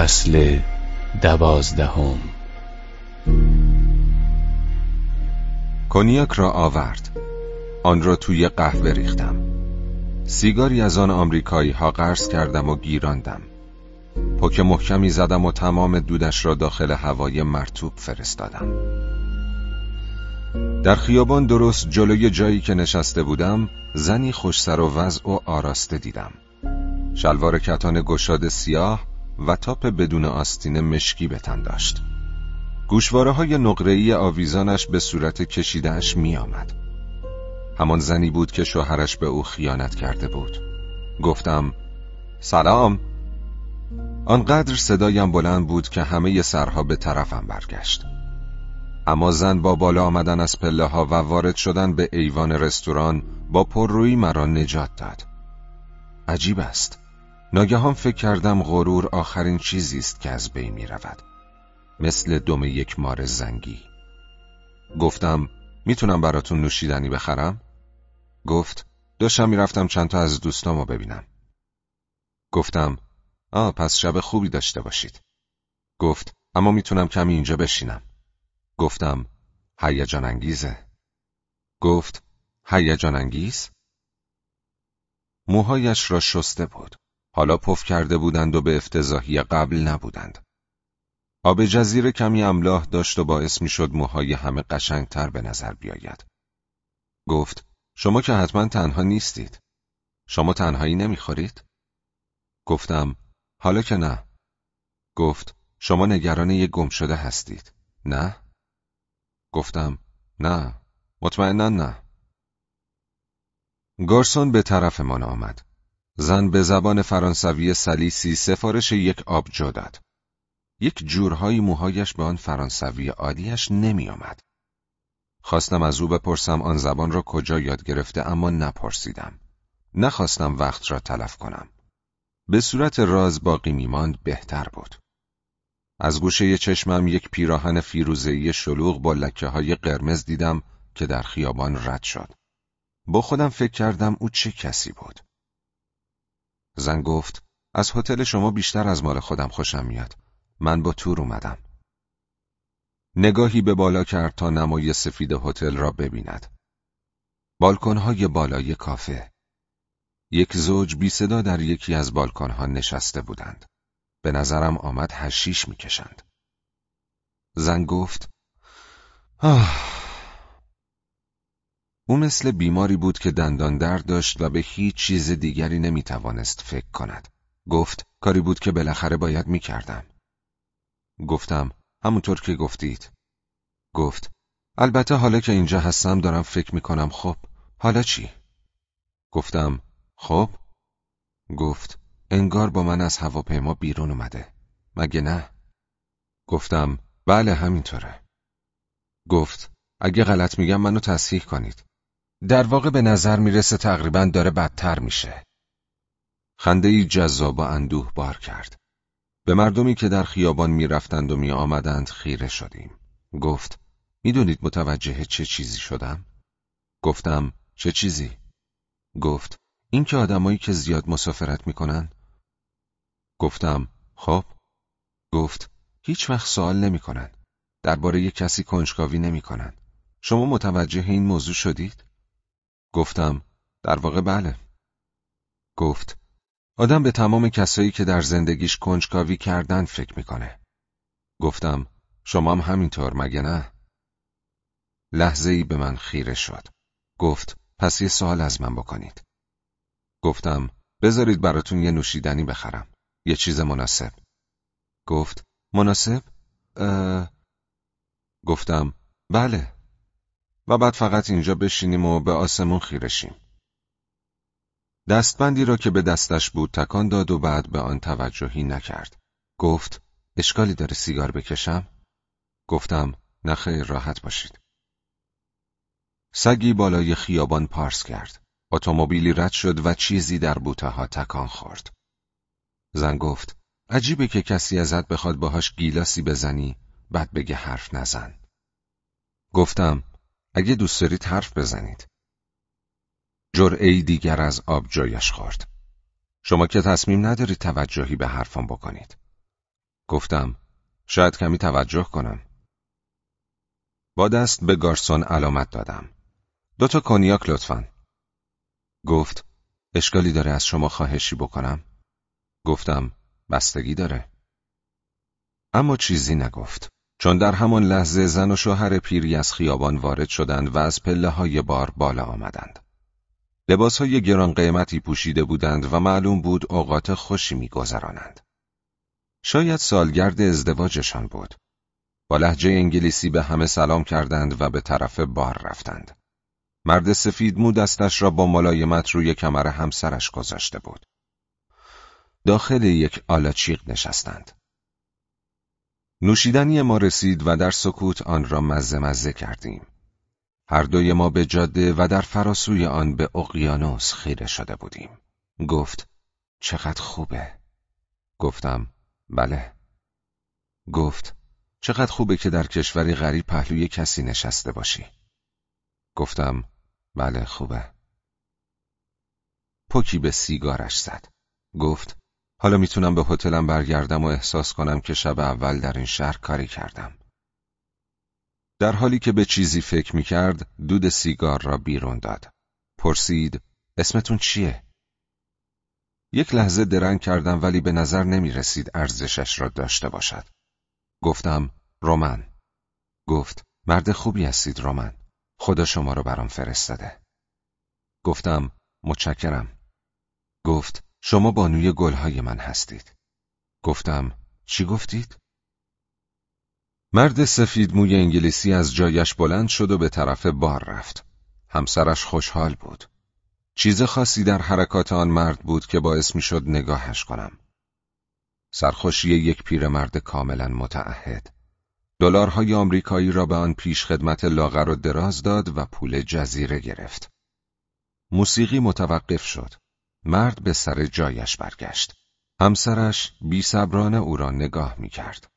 فصل دوازدهم. کنیاک را آورد. آن را توی قهوه ریختم. سیگاری از آن آمریکایی ها قرض کردم و گیراندم. پک محکمی زدم و تمام دودش را داخل هوای مرتوب فرستادم. در خیابان درست جلوی جایی که نشسته بودم زنی خوش سر و وضع و آراسته دیدم. شلوار کتان گشاد سیاه و تاپ بدون آستین مشکی به تن داشت. گوشواره های نقره‌ای آویزانش به صورت کشیدهش می آمد. همان زنی بود که شوهرش به او خیانت کرده بود. گفتم سلام. آنقدر صدایم بلند بود که همه سرها به طرفم برگشت. اما زن با بالا آمدن از پله ها و وارد شدن به ایوان رستوران با پررویی مرا نجات داد. عجیب است. ناگهان فکر کردم غرور آخرین چیزی است که از بین می رود مثل دم یک مار زنگی. گفتم می‌تونم براتون نوشیدنی بخرم؟ گفت داشتم می‌رفتم چند تا از دوستامو ببینم. گفتم آه پس شب خوبی داشته باشید. گفت اما می‌تونم کمی اینجا بشینم. گفتم هیجان انگیزه. گفت هیجان انگیز؟ موهایش را شسته بود. حالا پف کرده بودند و به افتضاحی قبل نبودند. آب جزیره کمی املاح داشت و باعث می‌شد موهای همه قشنگتر به نظر بیاید. گفت شما که حتما تنها نیستید. شما تنهایی نمی‌خورید؟ گفتم حالا که نه. گفت شما نگران یک گم شده هستید. نه؟ گفتم نه. مطمئنا نه. گارسون به طرفمان آمد زن به زبان فرانسوی سلیسی سفارش یک آبجو داد یک جورهای موهایش به آن فرانسوی عادیش نمی آمد. خواستم از او بپرسم آن زبان را کجا یاد گرفته اما نپرسیدم. نخواستم وقت را تلف کنم. به صورت راز باقی میماند بهتر بود. از گوشه چشمم یک پیراهن فیروزه‌ای شلوغ با لکه های قرمز دیدم که در خیابان رد شد. با خودم فکر کردم او چه کسی بود. زن گفت از هتل شما بیشتر از مال خودم خوشم میاد. من با تور اومدم. نگاهی به بالا کرد تا نمای سفید هتل را ببیند. بالکنهای بالای کافه. یک زوج بی صدا در یکی از بالکنها نشسته بودند. به نظرم آمد هشیش می‌کشند. زن گفت آه او مثل بیماری بود که دندان درد داشت و به هیچ چیز دیگری نمی‌توانست فکر کند. گفت کاری بود که بالاخره باید می‌کردم. گفتم همونطور که گفتید گفت البته حالا که اینجا هستم دارم فکر می‌کنم خب حالا چی؟ گفتم خب گفت انگار با من از هواپیما بیرون اومده مگه نه؟ گفتم بله همینطوره گفت اگه غلط میگم منو تصحیح کنید در واقع به نظر می‌رسه تقریبا داره بدتر میشه خنده ای جذاب و اندوه بار کرد به مردمی که در خیابان می‌رفتند و می آمدند خیره شدیم. گفت می‌دونید متوجه چه چیزی شدم؟ گفتم چه چیزی؟ گفت این که آدمایی که زیاد مسافرت می‌کنن؟ گفتم خب گفت هیچ وقت سوال نمی‌کنن. درباره کسی کنجکاوی نمی‌کنن. شما متوجه این موضوع شدید؟ گفتم در واقع بله. گفت آدم به تمام کسایی که در زندگیش کنجکاوی کردن فکر می‌کنه. گفتم شما هم همینطور مگه نه؟ لحظه ای به من خیره شد. گفت پس یه سوال از من بکنید. گفتم بذارید براتون یه نوشیدنی بخرم. یه چیز مناسب. گفت مناسب؟ اه... گفتم بله. و بعد فقط اینجا بشینیم و به آسمون خیره شیم. دستبندی را که به دستش بود تکان داد و بعد به آن توجهی نکرد. گفت اشکالی داره سیگار بکشم؟ گفتم نخیر راحت باشید. سگی بالای خیابان پارس کرد. اتومبیلی رد شد و چیزی در بوته ها تکان خورد. زن گفت عجیبه که کسی ازت بخواد باهاش گیلاسی بزنی بعد بگه حرف نزن. گفتم اگه دوست دارید حرف بزنید. جرعه دیگر از آب جایش خورد. شما که تصمیم ندارید توجهی به حرفم بکنید. گفتم شاید کمی توجه کنم. با دست به گارسون علامت دادم. دو تا کنیاک لطفا. گفت اشکالی داره از شما خواهشی بکنم؟ گفتم بستگی داره. اما چیزی نگفت. چون در همان لحظه زن و شوهر پیری از خیابان وارد شدند و از پله های بار بالا آمدند. لباس های گران قیمتی پوشیده بودند و معلوم بود اوقات خوشی میگذرانند. شاید سالگرد ازدواجشان بود. با لحجه انگلیسی به همه سلام کردند و به طرف بار رفتند. مرد سفید مو دستش را با ملایمت روی کمر همسرش گذاشته بود. داخل یک آلاچیق نشستند. نوشیدنی ما رسید و در سکوت آن را مزه مزه کردیم. هر دوی ما به جاده و در فراسوی آن به اقیانوس خیره شده بودیم. گفت چقدر خوبه. گفتم بله. گفت چقدر خوبه که در کشوری غریب پهلوی کسی نشسته باشی. گفتم بله خوبه. پوکی به سیگارش زد. گفت حالا می‌تونم به هتلم برگردم و احساس کنم که شب اول در این شهر کاری کردم. در حالی که به چیزی فکر می‌کرد دود سیگار را بیرون داد. پرسید اسمتون چیه؟ یک لحظه درنگ کردم ولی به نظر نمی رسید ارزشش را داشته باشد. گفتم رومن. گفت مرد خوبی هستید رومن. خدا شما رو برام فرستاده. گفتم متشکرم. گفت شما بانوی گلهای من هستید. گفتم چی گفتید؟ مرد سفید موی انگلیسی از جایش بلند شد و به طرف بار رفت. همسرش خوشحال بود. چیز خاصی در حرکات آن مرد بود که باعث می شد نگاهش کنم. سرخوشی یک پیرمرد کاملا متعهد. دلارهای آمریکایی را به آن پیش خدمت لاغر و دراز داد و پول جزیره گرفت. موسیقی متوقف شد. مرد به سر جایش برگشت. همسرش بی او را نگاه می کرد.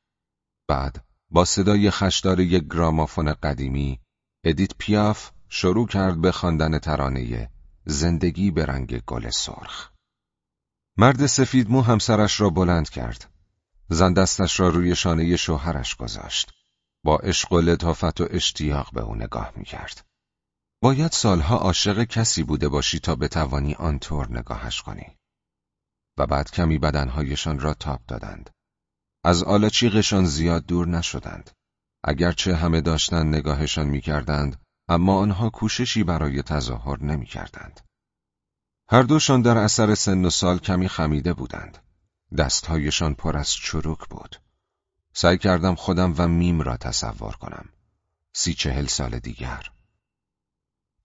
بعد با صدای خشدار یک گرامافون قدیمی ادیت پیاف شروع کرد به خواندن ترانه زندگی به رنگ گل سرخ. مرد سفید مو همسرش را بلند کرد. زن دستش را روی شانه شوهرش گذاشت. با عشق و لطافت و اشتیاق به او نگاه می کرد. باید سالها عاشق کسی بوده باشی تا بتوانی آنطور نگاهش کنی. و بعد کمی بدنهایشان را تاب دادند. از آلاچیقشان زیاد دور نشدند. اگرچه همه داشتند نگاهشان می‌کردند، اما آنها کوششی برای تظاهر نمی‌کردند. هر دوشان در اثر سن و سال کمی خمیده بودند. دستهایشان پر از چروک بود. سعی کردم خودم و میم را تصور کنم. سی چهل سال دیگر.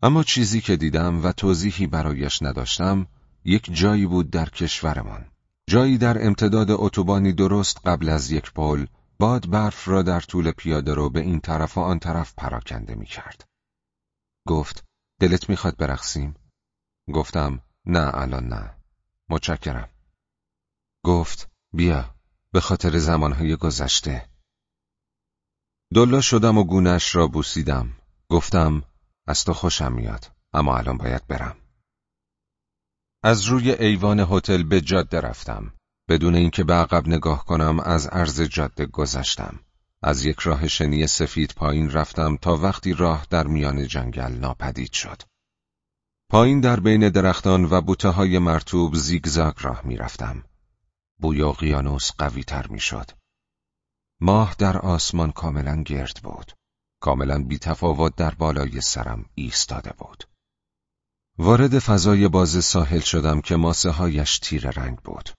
اما چیزی که دیدم و توضیحی برایش نداشتم یک جایی بود در کشورمان. جایی در امتداد اتوبانی درست قبل از یک پل باد برف را در طول پیاده رو به این طرف و آن طرف پراکنده می کرد. گفت دلت می‌خواد برقصیم؟ گفتم نه الان نه. متشکرم. گفت بیا به خاطر زمانهای گذشته. دلا شدم و گونش را بوسیدم. گفتم از تو خوشم میاد اما الان باید برم. از روی ایوان هتل به جاده رفتم. بدون اینکه به عقب نگاه کنم از عرض جاده گذشتم. از یک راه شنی سفید پایین رفتم تا وقتی راه در میان جنگل ناپدید شد. پایین در بین درختان و بوته های مرتوب زیگزاگ راه می‌رفتم. بوی اقیانوس قوی تر می شد. ماه در آسمان کاملا گرد بود. کاملا بی تفاوت در بالای سرم ایستاده بود. وارد فضای باز ساحل شدم که ماسه هایش تیر رنگ بود.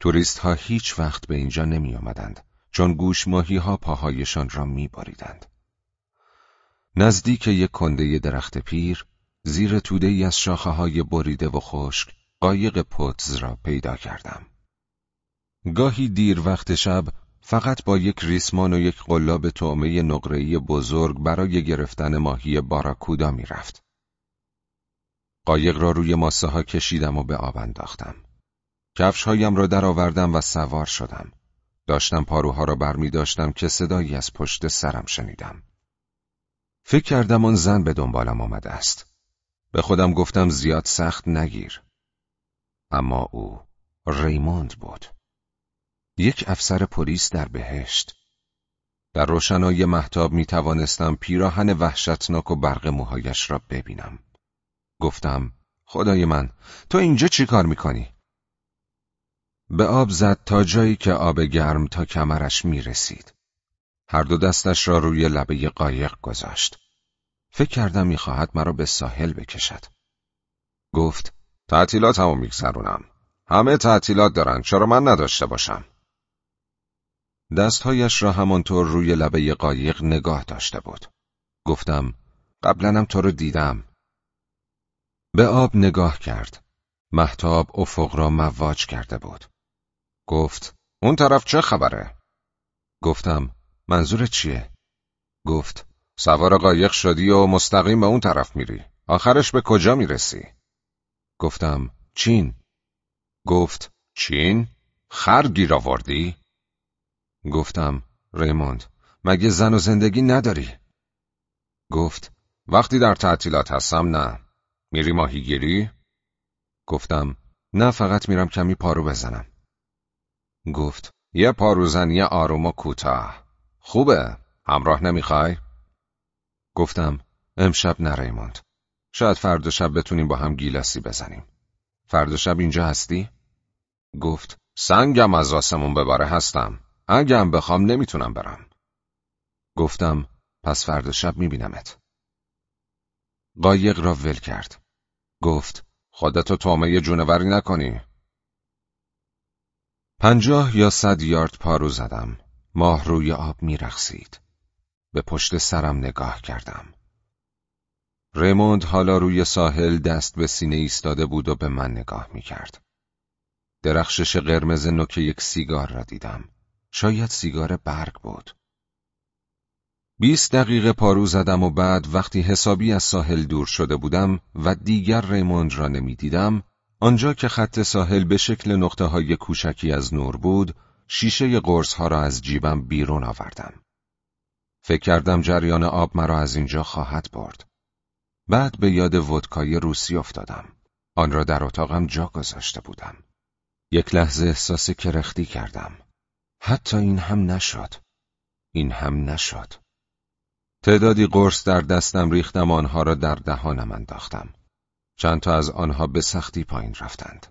توریست ها هیچ وقت به اینجا نمی آمدند چون گوش ماهی ها پاهایشان را می باریدند. نزدیک یک کنده درخت پیر زیر توده ای از شاخه های بریده و خشک قایق پتز را پیدا کردم. گاهی دیر وقت شب فقط با یک ریسمان و یک قلاب طعمه نقره‌ای بزرگ برای گرفتن ماهی باراکودا می‌رفت. قایق را روی ماسه ها کشیدم و به آب انداختم. کفش هایم را درآوردم و سوار شدم. داشتم پاروها را برمی داشتم که صدایی از پشت سرم شنیدم. فکر کردم آن زن به دنبالم آمده است. به خودم گفتم زیاد سخت نگیر. اما او ریموند بود. یک افسر پلیس در بهشت در روشنای محتاب می توانستم پیراهن وحشتناک و برق موهایش را ببینم گفتم خدای من تو اینجا چی کار می‌کنی؟ به آب زد تا جایی که آب گرم تا کمرش می رسید. هر دو دستش را روی لبه قایق گذاشت. فکر کردم می‌خواهد مرا به ساحل بکشد. گفت تعطیلات همو میگذرونم. همه تعطیلات دارن چرا من نداشته باشم؟ دستهایش را همانطور روی لبه قایق نگاه داشته بود. گفتم قبلنم تو رو دیدم. به آب نگاه کرد. محتاب افق را مواج کرده بود. گفت اون طرف چه خبره؟ گفتم منظور چیه؟ گفت سوار قایق شدی و مستقیم به اون طرف میری. آخرش به کجا می‌رسی؟ گفتم چین. گفت چین؟ خر گیر آوردی؟ گفتم ریموند مگه زن و زندگی نداری؟ گفت وقتی در تعطیلات هستم نه میری ماهیگیری؟ گفتم نه فقط میرم کمی پارو بزنم گفت یه پاروزنی آروم و کوتاه خوبه همراه نمی‌خوای؟ گفتم امشب نه ریموند شاید فردا شب بتونیم با هم گیلاسی بزنیم فردا شب اینجا هستی؟ گفت سنگم از آسمون بباره هستم اگم بخوام نمی‌تونم برم. گفتم پس فردا شب میبینمت. قایق را ول کرد. گفت خودتو تومه جونوری نکنی. پنجاه یا صد یارد پارو زدم. ماه روی آب میرخسید. به پشت سرم نگاه کردم. ریموند حالا روی ساحل دست به سینه ایستاده بود و به من نگاه می‌کرد. درخشش قرمز نوک یک سیگار را دیدم. شاید سیگار برگ بود. بیست دقیقه پارو زدم و بعد وقتی حسابی از ساحل دور شده بودم و دیگر ریموند را نمی‌دیدم، آنجا که خط ساحل به شکل نقطه های کوچکی از نور بود، شیشه قرص ها را از جیبم بیرون آوردم. فکر کردم جریان آب مرا از اینجا خواهد برد. بعد به یاد ودکای روسی افتادم. آن را در اتاقم جا گذاشته بودم. یک لحظه احساس کرختی کردم. حتی این هم نشد. این هم نشد. تعدادی قرص در دستم ریختم آنها را در دهانم انداختم. چند تا از آنها به سختی پایین رفتند.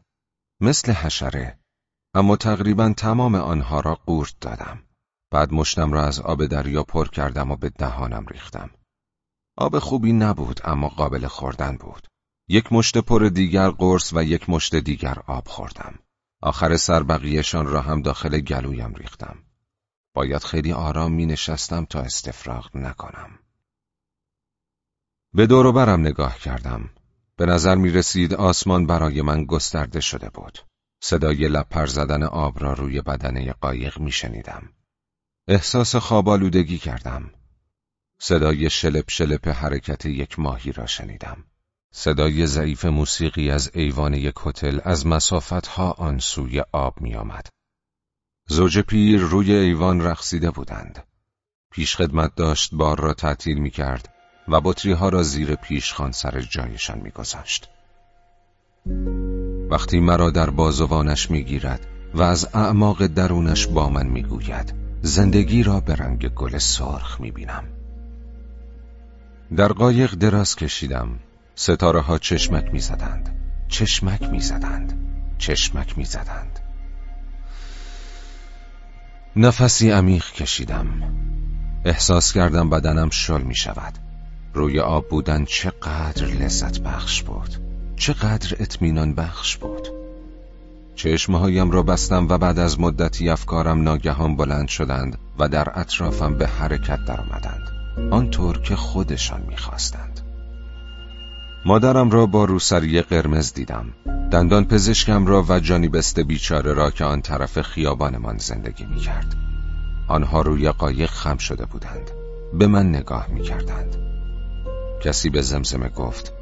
مثل حشره. اما تقریبا تمام آنها را قورت دادم. بعد مشتم را از آب دریا پر کردم و به دهانم ریختم. آب خوبی نبود اما قابل خوردن بود. یک مشت پر دیگر قرص و یک مشت دیگر آب خوردم. آخر سر بقیهشان را هم داخل گلویم ریختم. باید خیلی آرام می نشستم تا استفراغ نکنم. به دور برم نگاه کردم. به نظر می رسید آسمان برای من گسترده شده بود. صدای لپر زدن آب را روی بدنه قایق می شنیدم. احساس خوابالودگی کردم. صدای شلپ شلپ حرکت یک ماهی را شنیدم. صدای ضعیف موسیقی از ایوان یک هتل از ها آن سوی آب می آمد. زوج پیر روی ایوان رقصیده بودند. پیش خدمت داشت بار را تعطیل می کرد و بطری ها را زیر پیشخان سر جایشان می گذاشت. وقتی مرا در بازوانش می گیرد و از اعماق درونش با من می گوید زندگی را به رنگ گل سرخ می بینم. در قایق دراز کشیدم ستاره ها چشمک می‌زدند. چشمک می‌زدند. چشمک می‌زدند. نفسی عمیق کشیدم. احساس کردم بدنم شل می شود روی آب بودن چقدر لذت بخش بود چقدر اطمینان بخش بود چشمهایم را بستم و بعد از مدتی افکارم ناگهان بلند شدند و در اطرافم به حرکت درآمدند. آنطور که خودشان می‌خواستند. مادرم را با روسری قرمز دیدم. دندان پزشکم را و جانی بست بیچاره را که آن طرف خیابانمان زندگی می کرد آنها روی قایق خم شده بودند. به من نگاه می کردند کسی به زمزمه گفت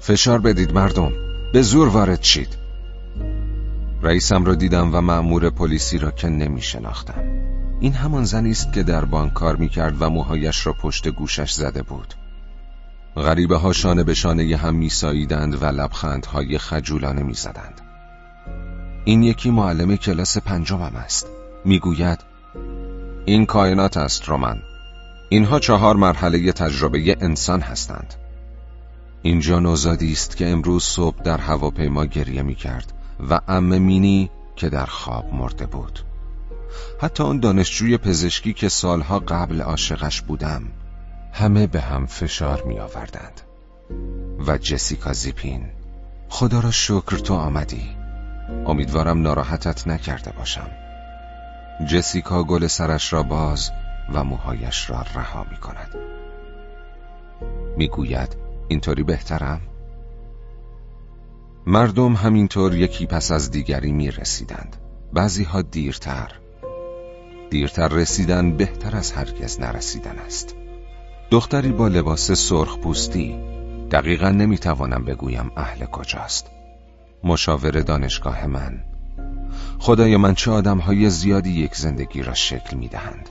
فشار بدید مردم به زور وارد شید. رئیسم را دیدم و مأمور پلیسی را که نمی شناختم این همان زنی است که در بانک کار می کرد و موهایش را پشت گوشش زده بود. غریبه ها شانه به شانه هم میساییدند و لبخندهای خجولانه می‌زدند. این یکی معلم کلاس پنجمم است. می‌گوید این کائنات است رومن اینها چهار مرحله تجربه انسان هستند اینجا نوزادی است که امروز صبح در هواپیما گریه می کرد و ام مینی که در خواب مرده بود حتی اون دانشجوی پزشکی که سالها قبل عاشقش بودم همه به هم فشار می آوردند و جسیکا زیپین خدا را شکر تو آمدی. امیدوارم ناراحتت نکرده باشم. جسیکا گل سرش را باز و موهایش را رها می کند می گوید اینطوری بهترم؟ مردم همینطور یکی پس از دیگری می رسیدند بعضی ها دیرتر. دیرتر رسیدن بهتر از هرگز نرسیدن است. دختری با لباس سرخ پوستی دقیقا نمی‌توانم بگویم اهل کجاست. مشاور دانشگاه من. خدای من چه آدم های زیادی یک زندگی را شکل می‌دهند.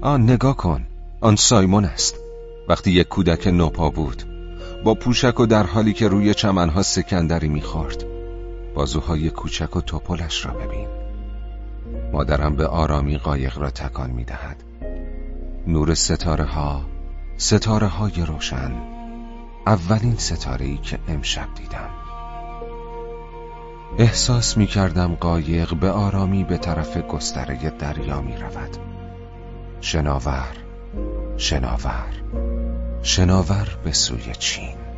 آن نگاه کن. آن سایمون است. وقتی یک کودک نوپا بود با پوشک و در حالی که روی چمنها سکندری می‌خورد بازوهای کوچک و توپلش را ببین. مادرم به آرامی قایق را تکان می‌دهد. نور ستاره ها ستاره های روشن. اولین ستاره ای که امشب دیدم. احساس می کردم قایق به آرامی به طرف گستره دریا می رود شناور شناور شناور به سوی چین.